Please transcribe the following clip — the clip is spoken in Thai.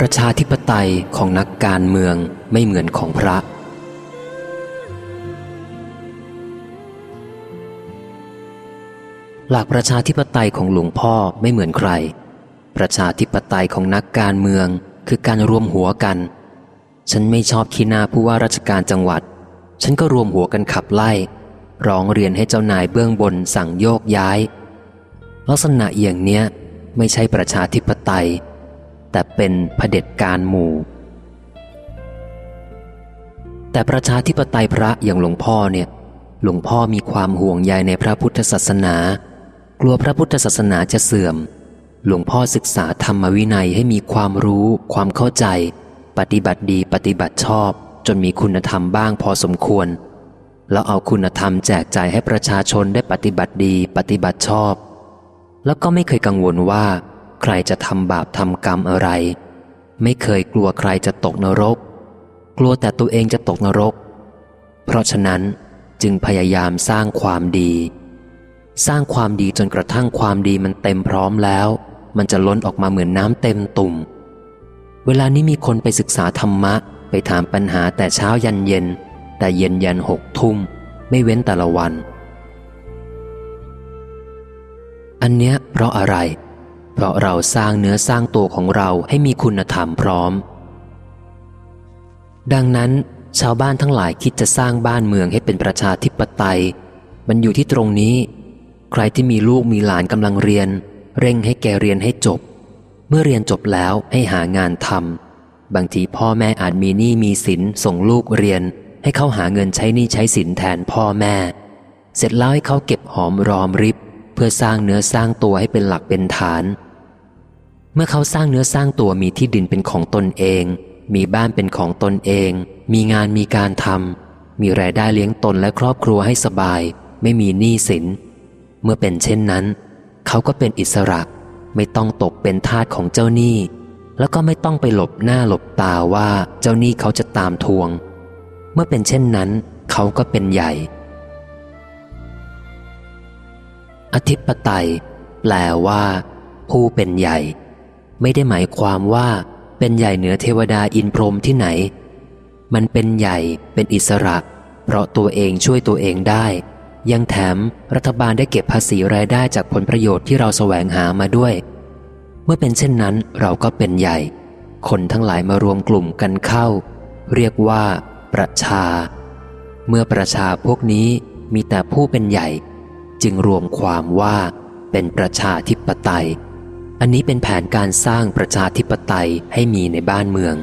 ประชาธิปไตยของนักการเมืองไม่เหมือนของพระ หลักประชาธิปไตยของหลวงพ่อไม่เหมือนใคร ประชาธิปไตยของนักการเมืองคือการรวมหัวกัน ฉันไม่ชอบขี้หน้าผู้ว่าราชการจังหวัด ฉันก็รวมหัวกันขับไล่ ร้องเรียนให้เจ้านายเบื้องบนสั่งโยกย้าย ลักษณะอย่างเนี้ยไม่ใช่ประชาธิปไตย แต่เป็นเผด็จการหมู่ แต่ประชาธิปไตยพระอย่างหลวงพ่อเนี่ย หลวงพ่อมีความห่วงใยในพระพุทธศาสนา กลัวพระพุทธศาสนาจะเสื่อม หลวงพ่อศึกษาธรรมวินัยให้มีความรู้ ความเข้าใจ ปฏิบัติดีปฏิบัติชอบ จนมีคุณธรรมบ้างพอสมควร แล้วเอาคุณธรรมแจกจ่ายให้ประชาชนได้ปฏิบัติดีปฏิบัติชอบ แล้วก็ไม่เคยกังวลว่า ใครจะทำบาปทำกรรมอะไร ไม่เคยกลัวใครจะตกนรก กลัวแต่ตัวเองจะตกนรก เพราะฉะนั้นจึงพยายามสร้างความดี สร้างความดีจนกระทั่งความดีมันเต็มพร้อมแล้ว มันจะล้นออกมาเหมือนน้ำเต็มตุ่ม เวลานี้มีคนไปศึกษาธรรมะ ไปถามปัญหาแต่เช้ายันเย็น แต่เย็นยันหกทุ่ม ไม่เว้นแต่ละวัน อันเนี้ยเพราะอะไรเพราะเราสร้างเนื้อสร้างตัวของเราให้มีคุณธรรมพร้อม ดังนั้น ชาวบ้านทั้งหลายคิดจะสร้างบ้านเมืองให้เป็นประชาธิปไตย มันอยู่ที่ตรงนี้ ใครที่มีลูกมีหลานกำลังเรียน เร่งให้แกเรียนให้จบ เมื่อเรียนจบแล้วให้หางานทำบางทีพ่อแม่อาจมีหนี้มีสินส่งลูกเรียน ให้เขาหาเงินใช้หนี้ใช้สินแทนพ่อแม่ เสร็จแล้วให้เขาเก็บหอมรอมริบ เพื่อสร้างเนื้อสร้างตัวให้เป็นหลักเป็นฐาน เมื่อเขาสร้างเนื้อสร้างตัวมีที่ดินเป็นของตนเอง มีบ้านเป็นของตนเอง มีงานมีการทำมีรายได้เลี้ยงตนและครอบครัวให้สบาย ไม่มีหนี้สิน เมื่อเป็นเช่นนั้น เขาก็เป็นอิสระ ไม่ต้องตกเป็นทาสของเจ้าหนี้ แล้วก็ไม่ต้องไปหลบหน้าหลบตาว่าเจ้าหนี้เขาจะตามทวง เมื่อเป็นเช่นนั้น เขาก็เป็นใหญ่ อธิปไตย แปลว่า ผู้เป็นใหญ่ ไม่ได้หมายความว่าเป็นใหญ่เหนือเทวดาอินพรหมที่ไหน มันเป็นใหญ่เป็นอิสระ เพราะตัวเองช่วยตัวเองได้ ยังแถมรัฐบาลได้เก็บภาษีรายได้จากผลประโยชน์ที่เราแสวงหามาด้วย เมื่อเป็นเช่นนั้นเราก็เป็นใหญ่ คนทั้งหลายมารวมกลุ่มกันเข้า เรียกว่า ประชา เมื่อประชาพวกนี้มีแต่ผู้เป็นใหญ่ จึงรวมความว่าเป็นประชาธิปไตย อันนี้เป็นแผนการสร้างประชาธิปไตยให้มีในบ้านเมือง